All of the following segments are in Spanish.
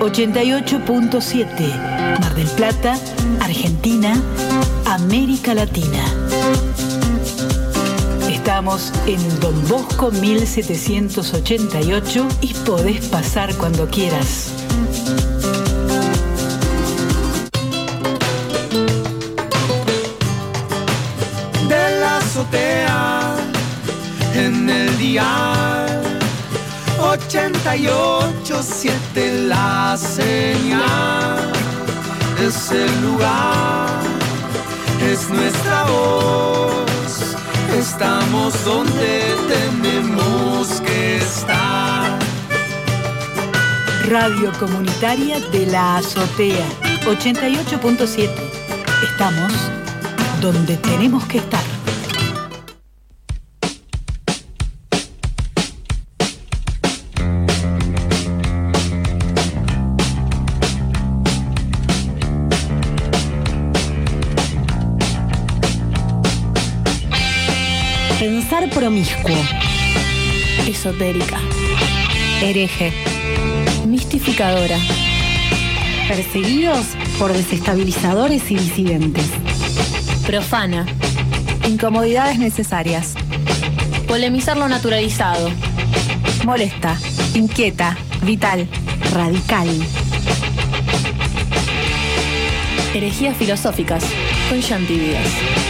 88.7 Mar del Plata, Argentina, América Latina. Estamos en Don Bosco 1788 y podés pasar cuando quieras. De la azotea en el día 88.7 la señal es el lugar, es nuestra voz, estamos donde tenemos que estar. Radio Comunitaria de la Azotea 88.7. Estamos donde tenemos que estar. Promiscuo. Esotérica. Hereje. Mistificadora. Perseguidos por desestabilizadores y disidentes. Profana. Incomodidades necesarias. Polemizar lo naturalizado. Molesta. Inquieta. Vital. Radical. Herejías filosóficas. Con Shanti.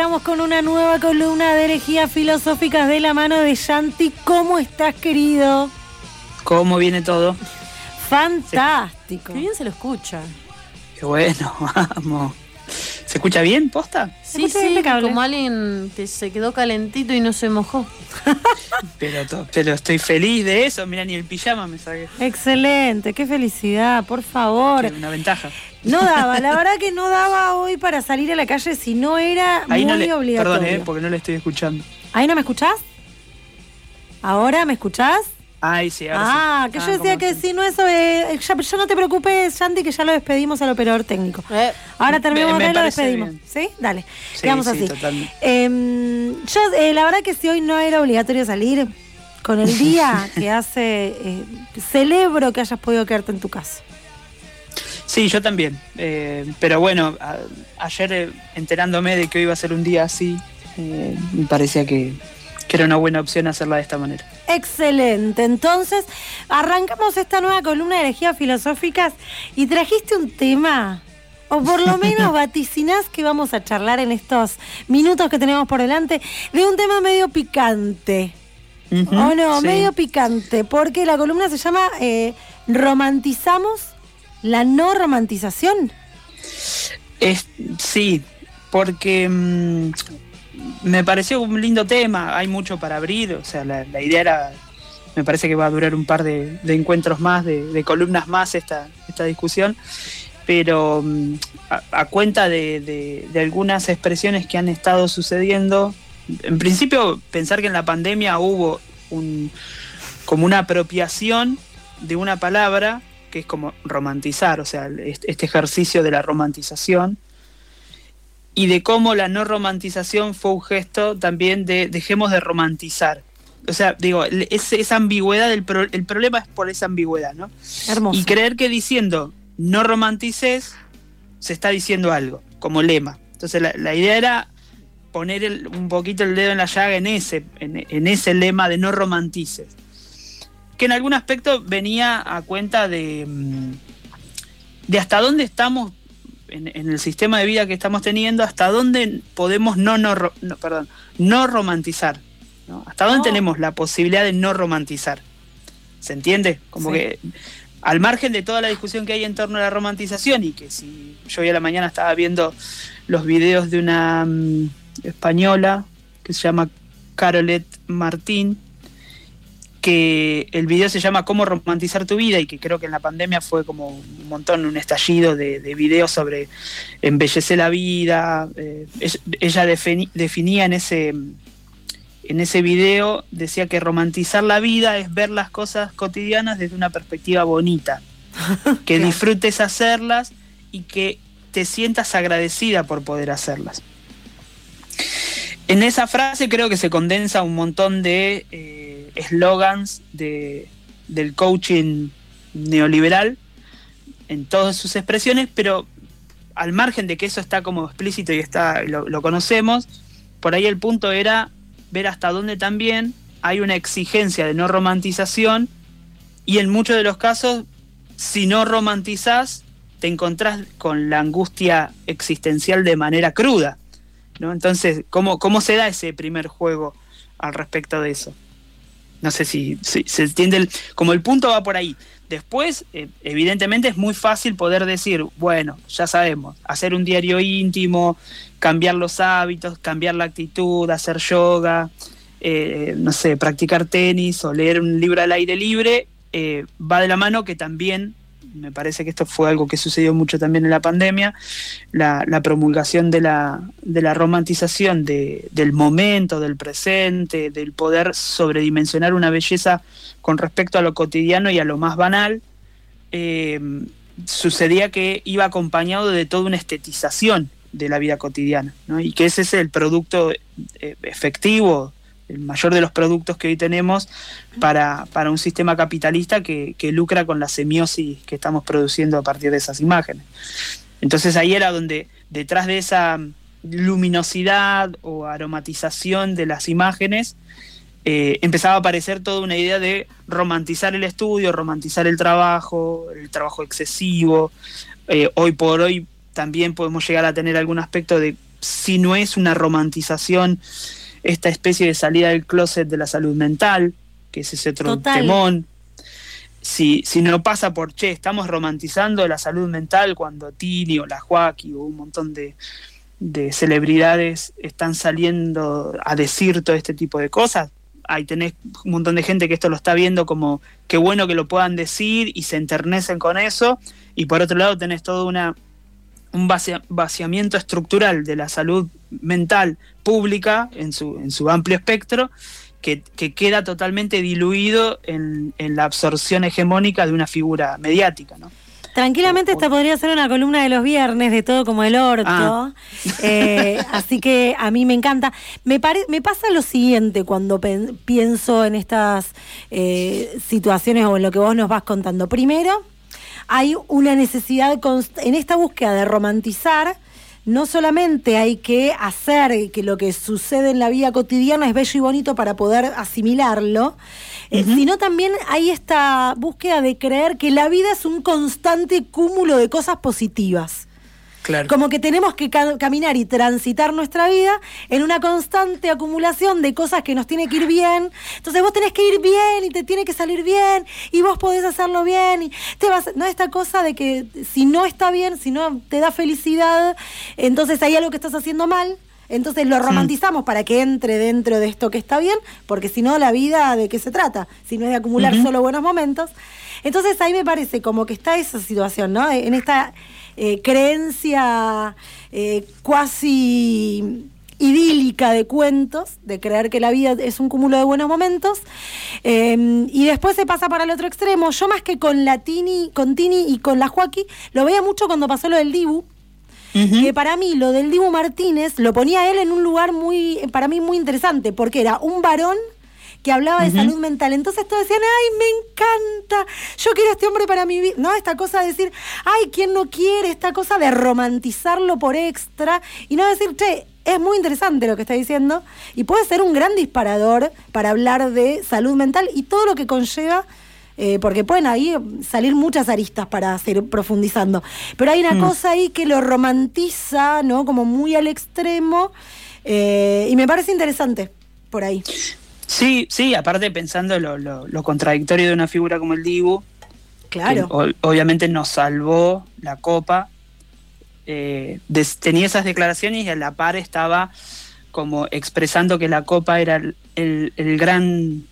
Arrancamos con una nueva columna de herejías filosóficas de la mano de Shanti. ¿Cómo estás, querido? ¿Cómo viene todo? Fantástico. Qué bien se lo escucha. Qué bueno, vamos. ¿Se escucha bien, posta? Sí, sí, impecable. como alguien que se quedó calentito y no se mojó. Pero, to- pero estoy feliz de eso. Mira, ni el pijama me saqué. Excelente, qué felicidad, por favor. Una ventaja. No daba, la verdad que no daba hoy para salir a la calle si no era Ahí muy no le, obligatorio. perdón, eh, porque no le estoy escuchando. ¿Ahí no me escuchás? ¿Ahora me escuchás? Ay, sí, ahora Ah, sí. que Ah, yo decía ¿cómo que si no eso, eh, ya, ya no te preocupes, Sandy, que ya lo despedimos al operador técnico. Eh, Ahora terminamos y lo despedimos. bien. ¿Sí? Dale. Sí, Quedamos sí, así. totalmente. Em, yo, eh, la verdad que si hoy no era obligatorio salir, con el día que hace, eh, celebro que hayas podido quedarte en tu casa. Sí, yo también. Eh, pero bueno, a- ayer eh, enterándome de que hoy iba a ser un día así, eh, me parecía que, que era una buena opción hacerla de esta manera. Excelente. Entonces, arrancamos esta nueva columna de herejías filosóficas y trajiste un tema, o por lo menos vaticinás que vamos a charlar en estos minutos que tenemos por delante, de un tema medio picante. ¿O no? sí. Medio picante, porque la columna se llama eh, Romantizamos la no romantización. Es, sí, porque mm, me pareció un lindo tema, hay mucho para abrir, o sea, la, idea era, me parece que va a durar un par de, encuentros más, de, de columnas más esta, esta discusión, pero mm, a, cuenta de, de- algunas expresiones que han estado sucediendo, en principio pensar que en la pandemia hubo un, como una apropiación de una palabra que es como romantizar, o sea, este ejercicio de la romantización, y de cómo la no romantización fue un gesto también de dejemos de romantizar. O sea, digo, es, esa ambigüedad, el, pro- el problema es por esa ambigüedad, ¿no? Hermoso. Y creer que diciendo no romantices, se está diciendo algo, como lema. Entonces la, la idea era poner el- un poquito el dedo en la llaga en ese, en, en ese lema de no romantices. Que en algún aspecto venía a cuenta de, mm, de hasta dónde estamos en, en el sistema de vida que estamos teniendo, hasta dónde podemos no, no, perdón, no romantizar. ¿no? Hasta dónde tenemos la posibilidad de no romantizar. ¿Se entiende? Como Sí. que al margen de toda la discusión que hay en torno a la romantización y que si yo hoy a la mañana estaba viendo los videos de una mm, española que se llama Carolette Martín, que el video se llama Cómo romantizar tu vida y que creo que en la pandemia fue como un montón, un estallido de, de videos sobre embellecer la vida. eh, ella defini- definía en ese, en ese video decía que romantizar la vida es ver las cosas cotidianas desde una perspectiva bonita, que disfrutes hacerlas y que te sientas agradecida por poder hacerlas. En esa frase creo que se condensa un montón de eh, eslogans de, del coaching neoliberal en todas sus expresiones, pero al margen de que eso está como explícito y está lo, conocemos, por ahí el punto era ver hasta dónde también hay una exigencia de no romantización y en muchos de los casos, si no romantizás, te encontrás con la angustia existencial de manera cruda. ¿no? Entonces, ¿cómo, ¿cómo se da ese primer juego al respecto de eso? No sé si, se entiende, como el punto va por ahí. Después, eh, evidentemente es muy fácil poder decir, bueno, ya sabemos, hacer un diario íntimo, cambiar los hábitos, cambiar la actitud, hacer yoga, eh, no sé, practicar tenis o leer un libro al aire libre, eh, va de la mano que también me parece que esto fue algo que sucedió mucho también en la pandemia, la, promulgación de la, de la romantización del momento, del presente, del poder sobredimensionar una belleza con respecto a lo cotidiano y a lo más banal, eh, sucedía que iba acompañado de toda una estetización de la vida cotidiana, y que ese es el producto eh, efectivo el mayor de los productos que hoy tenemos para, un sistema capitalista que, lucra con la semiosis que estamos produciendo a partir de esas imágenes. Entonces ahí era donde detrás de esa luminosidad o aromatización de las imágenes, eh, empezaba a aparecer toda una idea de romantizar el estudio, romantizar el trabajo, el trabajo excesivo. Eh, hoy por hoy también podemos llegar a tener algún aspecto de si no es una romantización esta especie de salida del closet de la salud mental, que es ese otro temón. Si, si no pasa por, che, estamos romantizando la salud mental cuando Tini o la Joaquín o un montón de, de celebridades están saliendo a decir todo este tipo de cosas, ahí tenés un montón de gente que esto lo está viendo como qué bueno que lo puedan decir y se enternecen con eso, y por otro lado tenés toda una un vaciamiento estructural de la salud mental pública en su, en su amplio espectro que, queda totalmente diluido en, la absorción hegemónica de una figura mediática. ¿no? Tranquilamente esta podría ser una columna de los viernes de todo como el orto. Ah. Eh, así que a mí me encanta. Me, me pasa lo siguiente cuando pienso en estas eh, situaciones o en lo que vos nos vas contando. Primero, hay una necesidad en esta búsqueda de romantizar. No solamente hay que hacer que lo que sucede en la vida cotidiana es bello y bonito para poder asimilarlo, eh, sino también hay esta búsqueda de creer que la vida es un constante cúmulo de cosas positivas. Como que tenemos que caminar y transitar nuestra vida en una constante acumulación de cosas que nos tiene que ir bien. Entonces vos tenés que ir bien y te tiene que salir bien y vos podés hacerlo bien y te vas, no esta cosa de que si no está bien, si no te da felicidad, entonces hay algo que estás haciendo mal. Entonces lo romantizamos para que entre dentro de esto que está bien, porque si no, la vida de qué se trata, si no es de acumular solo buenos momentos. Entonces ahí me parece como que está esa situación, ¿no? En esta eh, creencia eh, cuasi idílica de cuentos, de creer que la vida es un cúmulo de buenos momentos, em, y después se pasa para el otro extremo. Yo más que con la Tini, con Tini y con la Joaquín, lo veía mucho cuando pasó lo del Dibu, que para mí lo del Dibu Martínez lo ponía él en un lugar muy, para mí muy interesante, porque era un varón que hablaba de salud mental. Entonces todos decían, ay, me encanta, yo quiero a este hombre para mi vida. No, esta cosa de decir, ay, ¿quién no quiere? Esta cosa de romantizarlo por extra y no decir, che, es muy interesante lo que está diciendo y puede ser un gran disparador para hablar de salud mental y todo lo que conlleva. Eh, porque pueden ahí salir muchas aristas para seguir profundizando. Pero hay una mm. cosa ahí que lo romantiza, ¿no? Como muy al extremo. Eh, y me parece interesante por ahí. Sí, sí, aparte pensando lo, lo, contradictorio de una figura como el Dibu, claro. obviamente nos salvó la copa, eh, tenía esas declaraciones y a la par estaba como expresando que la copa era el, gran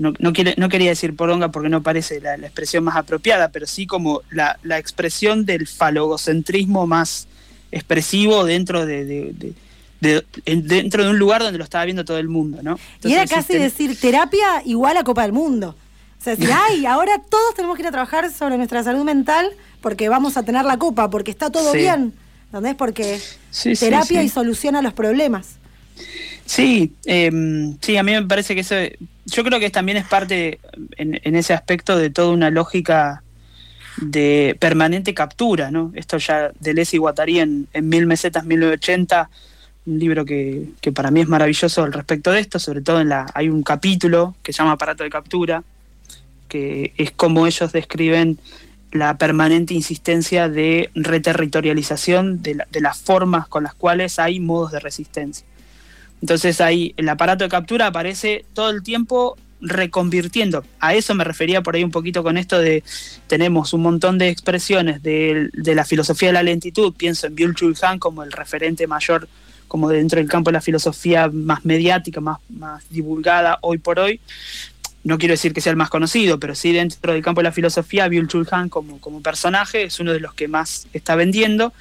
no, no, no, quería decir poronga porque no parece la, expresión más apropiada, pero sí como la, expresión del falogocentrismo más expresivo dentro de, dentro de un lugar donde lo estaba viendo todo el mundo, ¿no? y era casi decir terapia igual a Copa del Mundo. O sea, decir, ay, ahora todos tenemos que ir a trabajar sobre nuestra salud mental porque vamos a tener la copa, porque está todo bien. ¿Entendés? Porque terapia y soluciona los problemas. Sí, em, sí, a mí me parece que eso, yo creo que también es parte en, ese aspecto de toda una lógica de permanente captura, ¿no? Esto ya de Leslie Guattari en, en Mil Mesetas 1980, un libro que, que, para mí es maravilloso al respecto de esto, sobre todo en la, hay un capítulo que se llama Aparato de Captura, que es como ellos describen la permanente insistencia de reterritorialización de, de las formas con las cuales hay modos de resistencia. Entonces ahí el aparato de captura aparece todo el tiempo reconvirtiendo. A eso me refería por ahí un poquito con esto de tenemos un montón de expresiones de, la filosofía de la lentitud. Pienso en Byul-Chul Han como el referente mayor, como dentro del campo de la filosofía más mediática, más, más divulgada hoy por hoy. No quiero decir que sea el más conocido, pero sí dentro del campo de la filosofía, Byul-Chul Han como, como personaje es uno de los que más está vendiendo.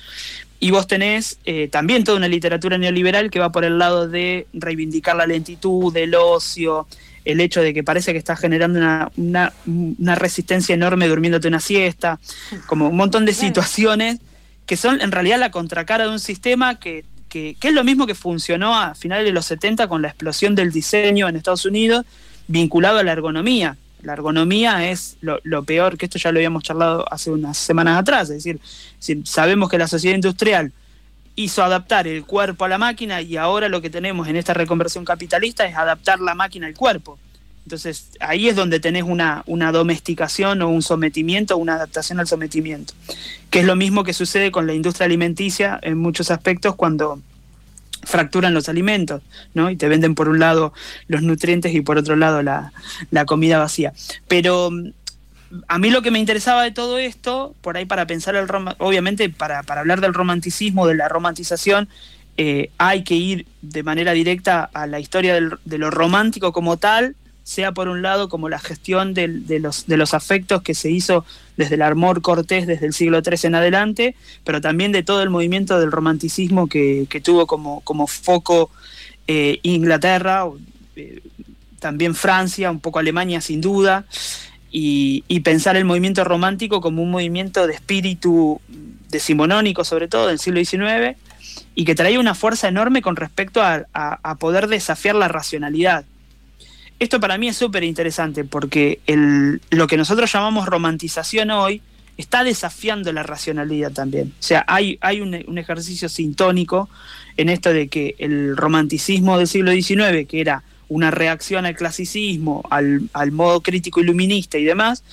Y vos tenés eh, también toda una literatura neoliberal que va por el lado de reivindicar la lentitud, el ocio, el hecho de que parece que estás generando una, una, resistencia enorme durmiéndote una siesta, como un montón de situaciones que son en realidad la contracara de un sistema que, que, es lo mismo que funcionó a finales de los 70 con la explosión del diseño en Estados Unidos vinculado a la ergonomía la ergonomía es lo, peor, que esto ya lo habíamos charlado hace unas semanas atrás, es decir, sabemos que la sociedad industrial hizo adaptar el cuerpo a la máquina y ahora lo que tenemos en esta reconversión capitalista es adaptar la máquina al cuerpo. Entonces ahí es donde tenés una, una domesticación o un sometimiento, una adaptación al sometimiento, que es lo mismo que sucede con la industria alimenticia en muchos aspectos cuando fracturan los alimentos, ¿no? Y te venden por un lado los nutrientes y por otro lado la, comida vacía. Pero mm, a mí lo que me interesaba de todo esto, por ahí para pensar el obviamente para, hablar del romanticismo, de la romantización, eh, hay que ir de manera directa a la historia de lo romántico como tal, sea por un lado como la gestión de, los, afectos que se hizo desde el amor cortés desde el siglo III en adelante, pero también de todo el movimiento del romanticismo que, tuvo como, como foco eh, Inglaterra, eh, también Francia, un poco Alemania sin duda, y, pensar el movimiento romántico como un movimiento de espíritu decimonónico sobre todo del siglo XIX, y que traía una fuerza enorme con respecto a poder desafiar la racionalidad esto para mí es súper interesante porque el, lo que nosotros llamamos romantización hoy está desafiando la racionalidad también. O sea, hay, hay un, ejercicio sintónico en esto de que el romanticismo del siglo XIX, que era una reacción al clasicismo, al, al modo crítico iluminista y demás,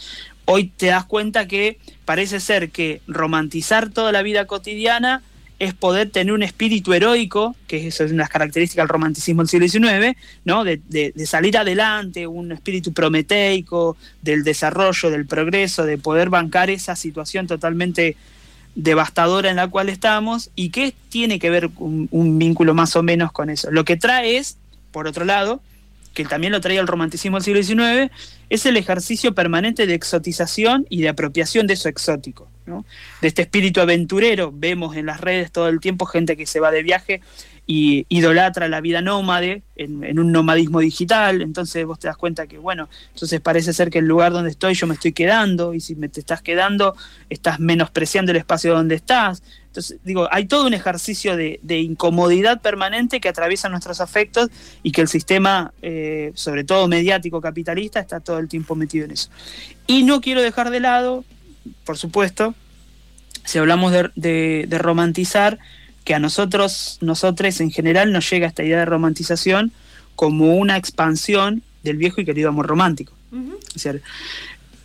hoy te das cuenta que parece ser que romantizar toda la vida cotidiana es poder tener un espíritu heroico, que es una característica del romanticismo del siglo XIX, ¿no? De, salir adelante, un espíritu prometeico, del desarrollo, del progreso, de poder bancar esa situación totalmente devastadora en la cual estamos y que tiene que ver un, un vínculo más o menos con eso. Lo que trae es, por otro lado, que también lo traía el romanticismo del siglo XIX, es el ejercicio permanente de exotización y de apropiación de eso exótico. De este espíritu aventurero, vemos en las redes todo el tiempo gente que se va de viaje y idolatra la vida nómade en, un nomadismo digital, entonces vos te das cuenta que, bueno, entonces parece ser que el lugar donde estoy yo me estoy quedando y si me te estás quedando estás menospreciando el espacio donde estás. Entonces, digo, hay todo un ejercicio de, incomodidad permanente que atraviesa nuestros afectos y que el sistema, eh, sobre todo mediático capitalista, está todo el tiempo metido en eso. Y no quiero dejar de lado, por supuesto, si hablamos de romantizar, que a nosotros, nosotros en general nos llega esta idea de romantización como una expansión del viejo y querido amor romántico.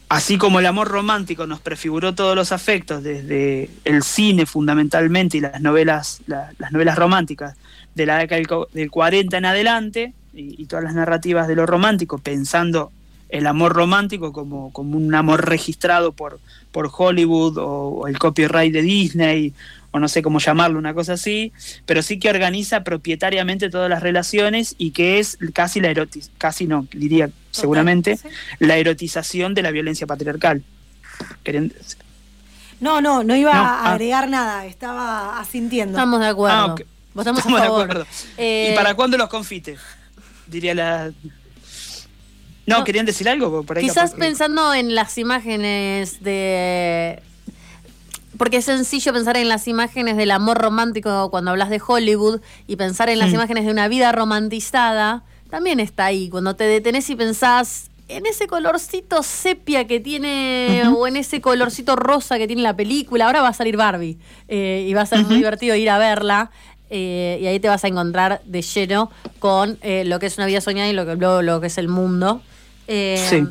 así como el amor romántico nos prefiguró todos los afectos desde el cine fundamentalmente y las novelas, las novelas románticas de la década del, 40 en adelante y, todas las narrativas de lo romántico pensando el amor romántico como, como un amor registrado por, por Hollywood o, el copyright de Disney o no sé cómo llamarlo, una cosa así, pero sí que organiza propietariamente todas las relaciones y que es casi la erotización, casi no, diría seguramente, la erotización de la violencia patriarcal. No, no, no iba a ah. agregar nada, estaba asintiendo. Estamos de acuerdo. Ah, Votamos a Estamos de acuerdo. Eh, ¿Y para cuándo los confites? Diría la. No, No, ¿querían decir algo? Por ahí Quizás capaz pensando en las imágenes de... Porque es sencillo pensar en las imágenes del amor romántico cuando hablas de Hollywood y pensar en las Mm. imágenes de una vida romantizada también está ahí. Cuando te detenés y pensás en ese colorcito sepia que tiene o en ese colorcito rosa que tiene la película. Ahora va a salir Barbie eh, y va a ser muy divertido ir a verla. eh, y ahí te vas a encontrar de lleno con eh, lo que es una vida soñada y lo que, lo, lo que es el mundo. Eh, Sí.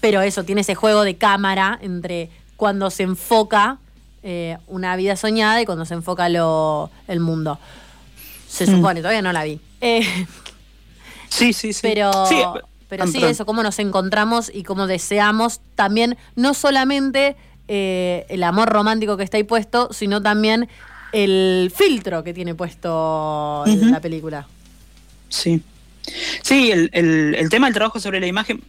Pero eso, tiene ese juego de cámara entre cuando se enfoca eh, una vida soñada y cuando se enfoca lo, el mundo. Se Mm. supone, todavía no la vi. Eh, Sí, sí, sí. pero Sí, pero sí, eso, cómo nos encontramos y cómo deseamos también, no solamente eh, el amor romántico que está ahí puesto, sino también el filtro que tiene puesto Ujú. la película. Sí. Sí, el, el- tema del trabajo sobre la imagen,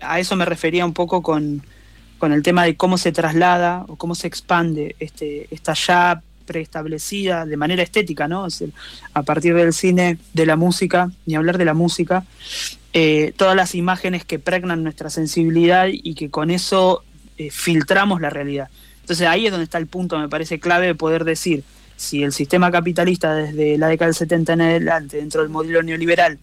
a eso me refería un poco con, con el tema de cómo se traslada o cómo se expande este, esta ya preestablecida de manera estética, ¿no? Es decir, a partir del cine, de la música, ni hablar de la música, eh, todas las imágenes que pregnan nuestra sensibilidad y que con eso eh, filtramos la realidad. Entonces ahí es donde está el punto, me parece clave de poder decir, si el sistema capitalista desde la década del 70 en adelante, dentro del modelo neoliberal,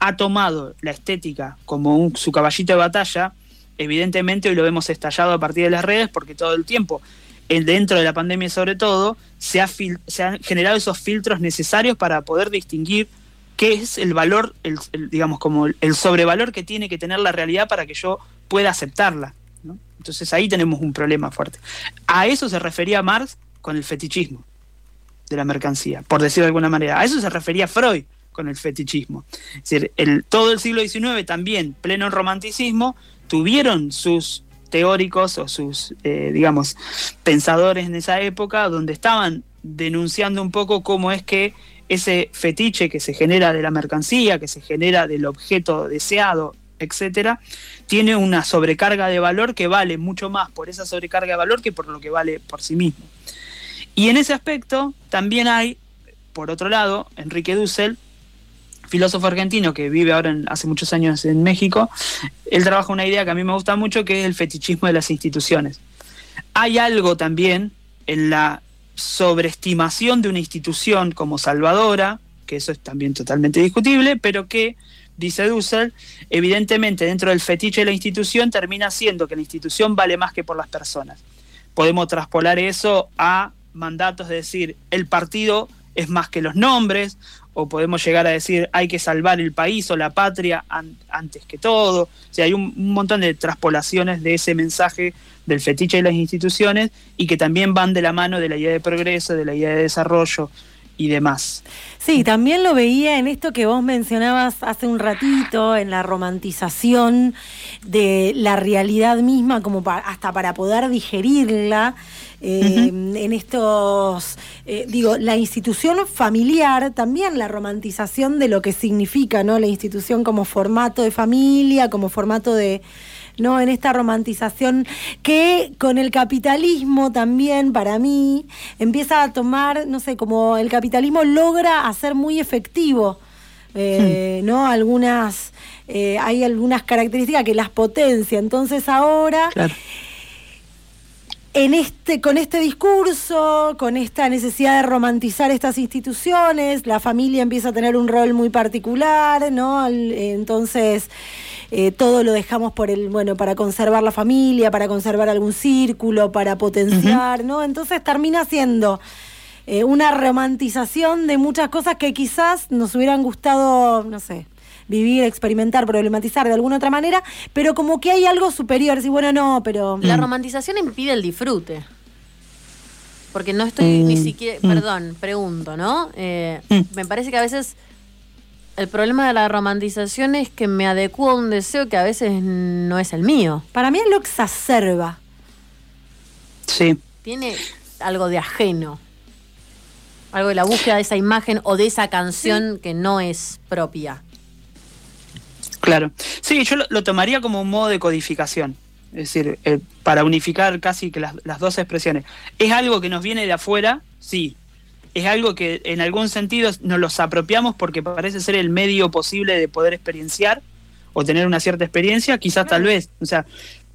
ha tomado la estética como su caballito de batalla, evidentemente hoy lo vemos estallado a partir de las redes porque todo el tiempo, en- dentro de la pandemia sobre todo, se, han generado esos filtros necesarios para poder distinguir qué es el valor, el, digamos, como el, sobrevalor que tiene que tener la realidad para que yo pueda aceptarla. Entonces ahí tenemos un problema fuerte. A eso se refería Marx con el fetichismo de la mercancía, por decirlo de alguna manera. A eso se refería Freud con el fetichismo. Es decir, todo el siglo XIX también, pleno en romanticismo, tuvieron sus teóricos o sus, eh, digamos, pensadores en esa época, donde estaban denunciando un poco cómo es que ese fetiche que se genera de la mercancía, que se genera del objeto deseado, etcétera, tiene una sobrecarga de valor que vale mucho más por esa sobrecarga de valor que por lo que vale por sí mismo. Y en ese aspecto también hay, por otro lado, Enrique Dussel, filósofo argentino que vive ahora en- hace muchos años en México, él trabaja una idea que a mí me gusta mucho, que es el fetichismo de las instituciones. Hay algo también en la sobreestimación de una institución como salvadora, que eso es también totalmente discutible, pero que, dice Dussel, evidentemente dentro del fetiche de la institución termina siendo que la institución vale más que por las personas. Podemos traspolar eso a mandatos de decir el partido es más que los nombres, o podemos llegar a decir hay que salvar el país o la patria an- antes que todo. O sea, hay un, un montón de traspolaciones de ese mensaje del fetiche de las instituciones y que también van de la mano de la idea de progreso, de la idea de desarrollo y demás. Sí, también lo veía en esto que vos mencionabas hace un ratito, en la romantización de la realidad misma, como pa- hasta para poder digerirla. eh, En estos, eh, digo, la institución familiar, también la romantización de lo que significa, ¿no? La institución como formato de familia, como formato de, ¿no? En esta romantización que con el capitalismo también, para mí, empieza a tomar, no sé, como el capitalismo logra hacer muy efectivo. eh, ¿no? Algunas, eh, hay algunas características que las potencia. Entonces ahora, Claro. En este, con este discurso, con esta necesidad de romantizar estas instituciones, la familia empieza a tener un rol muy particular, ¿no? Entonces, eh, todo lo dejamos por el, bueno, para conservar la familia, para conservar algún círculo, para potenciar, ¿no? Entonces termina siendo eh, una romantización de muchas cosas que quizás nos hubieran gustado, no sé, vivir, experimentar, problematizar de alguna otra manera, pero como que hay algo superior, decir, bueno, no, pero... La romantización impide el disfrute. Porque no estoy ni Mm, siquiera, mm. perdón, pregunto, ¿no? Eh, Mm. Me parece que a veces el problema de la romantización es que me adecuo a un deseo que a veces no es el mío. Para mí lo exacerba. Sí. Tiene algo de ajeno. Algo de la búsqueda de esa imagen o de esa canción que no es propia. Claro. Sí, yo lo, lo tomaría como un modo de codificación. Es decir, eh, para unificar casi que las, las dos expresiones. ¿Es algo que nos viene de afuera? Sí. es algo que en algún sentido nos los apropiamos porque parece ser el medio posible de poder experienciar o tener una cierta experiencia, quizás tal vez, o sea,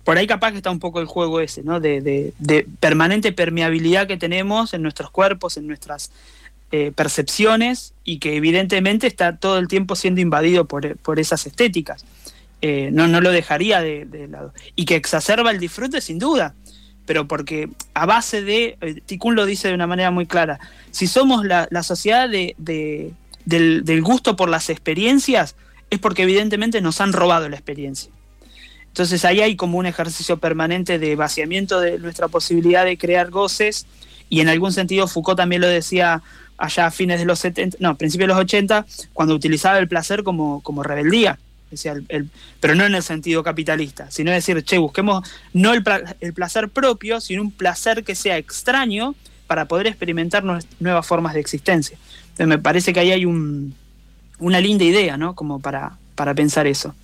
por ahí capaz que está un poco el juego ese, ¿no? De, de, de permanente permeabilidad que tenemos en nuestros cuerpos, en nuestras eh, percepciones y que evidentemente está todo el tiempo siendo invadido por, por esas estéticas. Eh, no, no lo dejaría de, lado. Y que exacerba el disfrute sin duda, pero porque a base de, eh, Tikkun lo dice de una manera muy clara, si somos la, la sociedad de, de del, del gusto por las experiencias, es porque evidentemente nos han robado la experiencia. Entonces ahí hay como un ejercicio permanente de vaciamiento de nuestra posibilidad de crear goces y en algún sentido Foucault también lo decía allá a fines de los 70, no, principios de los 80, cuando utilizaba el placer como, como rebeldía. Decía el, el, pero no en el sentido capitalista, sino decir, che, busquemos no el, el, placer propio, sino un placer que sea extraño para poder experimentar nuevas formas de existencia. Entonces me parece que ahí hay un, una linda idea, ¿no? Como para, para pensar eso.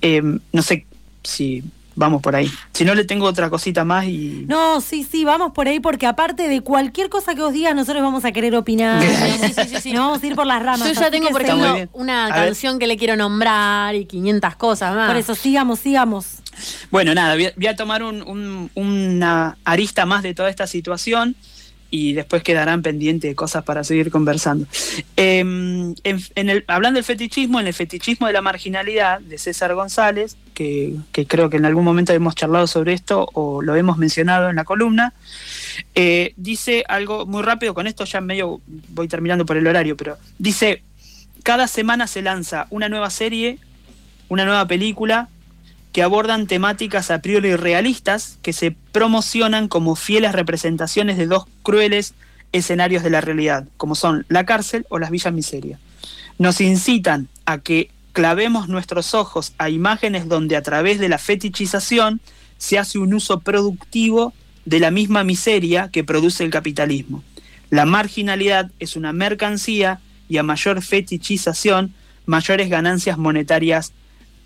Eh, no sé si vamos por ahí. Si no, le tengo otra cosita más y... No, sí, sí, vamos por ahí porque aparte de cualquier cosa que os digas, nosotros vamos a querer opinar. sí, sí, sí, sí. No vamos a ir por las ramas. Yo ya tengo, por ejemplo, una a canción ver. que le quiero nombrar y 500 cosas más. Por eso, sigamos, sigamos. Bueno, nada, voy a, voy a tomar un, un, una arista más de toda esta situación y después quedarán pendientes cosas para seguir conversando. El, hablando del fetichismo, en el fetichismo de la marginalidad de César González, que, que, creo que en algún momento hemos charlado sobre esto o lo hemos mencionado en la columna, eh, dice algo muy rápido, con esto ya medio voy terminando por el horario, pero dice, cada semana se lanza una nueva serie, una nueva película, que abordan temáticas a priori realistas que se promocionan como fieles representaciones de dos crueles escenarios de la realidad, como son la cárcel o las villas miseria. Nos incitan a que clavemos nuestros ojos a imágenes donde a través de la fetichización se hace un uso productivo de la misma miseria que produce el capitalismo. La marginalidad es una mercancía y a mayor fetichización, mayores ganancias monetarias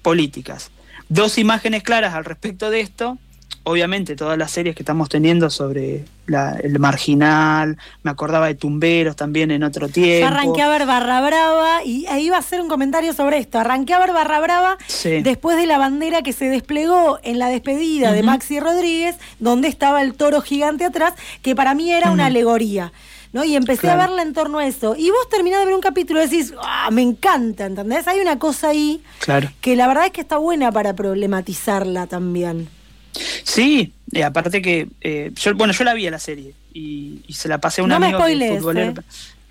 políticas. Dos imágenes claras al respecto de esto. Obviamente todas las series que estamos teniendo sobre la, el marginal, me acordaba de Tumberos también en otro tiempo. Yo arranqué a ver Barra Brava y ahí iba a hacer un comentario sobre esto. Arranqué a ver Barra Brava sí. después de la bandera que se desplegó en la despedida uh -huh. de Maxi Rodríguez, donde estaba el toro gigante atrás, que para mí era uh -huh. una alegoría. ¿No? Y empecé claro. a verla en torno a eso. Y vos terminás de ver un capítulo y decís, ah, me encanta, ¿entendés? Hay una cosa ahí claro. que la verdad es que está buena para problematizarla también. Sí, eh, aparte que, eh, yo, bueno, yo la vi a la serie y, y se la pasé a un no amigo me spoiles, futbolero.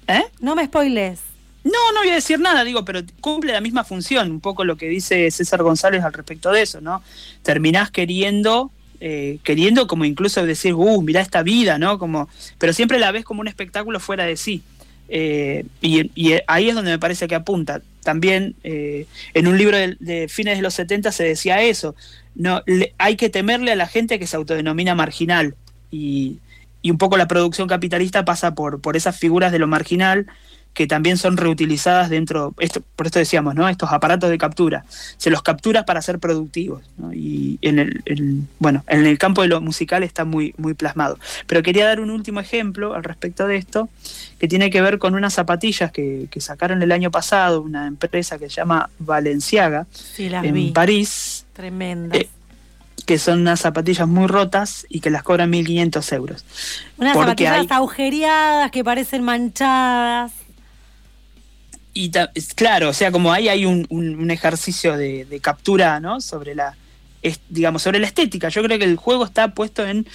¿Eh? ¿Eh? No me spoiles. No, no voy a decir nada, digo, pero cumple la misma función, un poco lo que dice César González al respecto de eso, ¿no? Terminás queriendo eh, queriendo como incluso decir, uh, mirá esta vida, ¿no? Como, pero siempre la ves como un espectáculo fuera de sí. Eh, y, ahí es donde me parece que apunta. También eh, en un libro de, fines de los 70 se decía eso. No, hay que temerle a la gente que se autodenomina marginal. Y, y un poco la producción capitalista pasa por, por esas figuras de lo marginal que también son reutilizadas dentro, esto, por esto decíamos, ¿no? Estos aparatos de captura. Se los captura para ser productivos. ¿no? Y en el, bueno, en el campo de lo musical está muy, muy plasmado. Pero quería dar un último ejemplo al respecto de esto, que tiene que ver con unas zapatillas que, que sacaron el año pasado, una empresa que se llama Valenciaga, sí, en vi. París. Tremenda. Eh, que son unas zapatillas muy rotas y que las cobran 1.500 euros. Unas zapatillas hay... agujereadas que parecen manchadas y claro, o sea, como ahí hay un, un, ejercicio de, captura, ¿no? Sobre la, digamos, sobre la estética. Yo creo que el juego está puesto en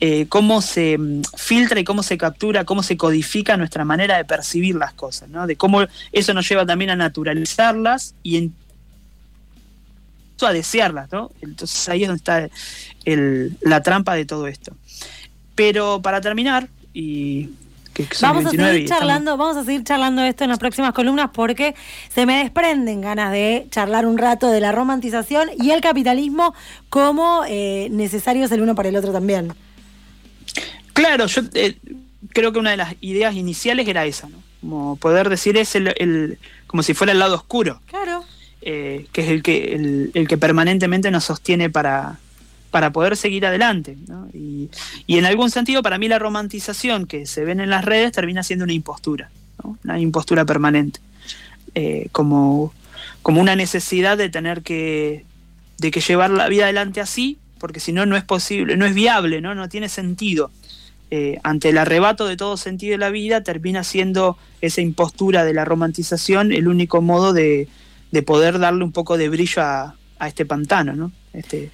eh, cómo se mm, filtra y cómo se captura, cómo se codifica nuestra manera de percibir las cosas, ¿no? De cómo eso nos lleva también a naturalizarlas y a desearlas, ¿no? Entonces ahí es donde está la trampa de todo esto. Pero para terminar, y vamos a seguir charlando, estamos... vamos a seguir charlando esto en las próximas columnas porque se me desprenden ganas de charlar un rato de la romantización y el capitalismo como eh, necesarios el uno para el otro también. Claro, yo eh, creo que una de las ideas iniciales era esa, ¿no? Como poder decir es el, el como si fuera el lado oscuro. Claro. Eh, que es el que el, el, que permanentemente nos sostiene para para poder seguir adelante. ¿no? Y, y, en algún sentido, para mí la romantización que se ven en las redes termina siendo una impostura, ¿no? una impostura permanente, eh, como, como una necesidad de tener que, de que llevar la vida adelante así, porque si no, no es posible, no es viable, no, no tiene sentido. Eh, ante el arrebato de todo sentido de la vida, termina siendo esa impostura de la romantización el único modo de, de poder darle un poco de brillo a, a este pantano, ¿no? Este,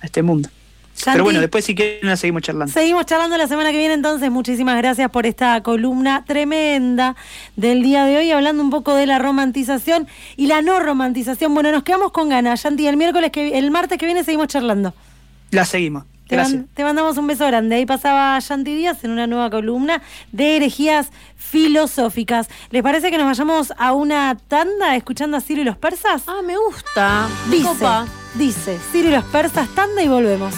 a este mundo. Santi, Pero bueno, después si quieren la seguimos charlando. Seguimos charlando la semana que viene, entonces muchísimas gracias por esta columna tremenda del día de hoy, hablando un poco de la romantización y la no romantización. Bueno, nos quedamos con ganas, Santi, el miércoles que el martes que viene seguimos charlando. La seguimos. Te, mandamos un beso grande. Ahí pasaba Yanti Díaz en una nueva columna de herejías filosóficas. ¿Les parece que nos vayamos a una tanda escuchando a Ciro y los persas? Ah, me gusta. Dice, copa. dice, Ciro y los persas, tanda y volvemos.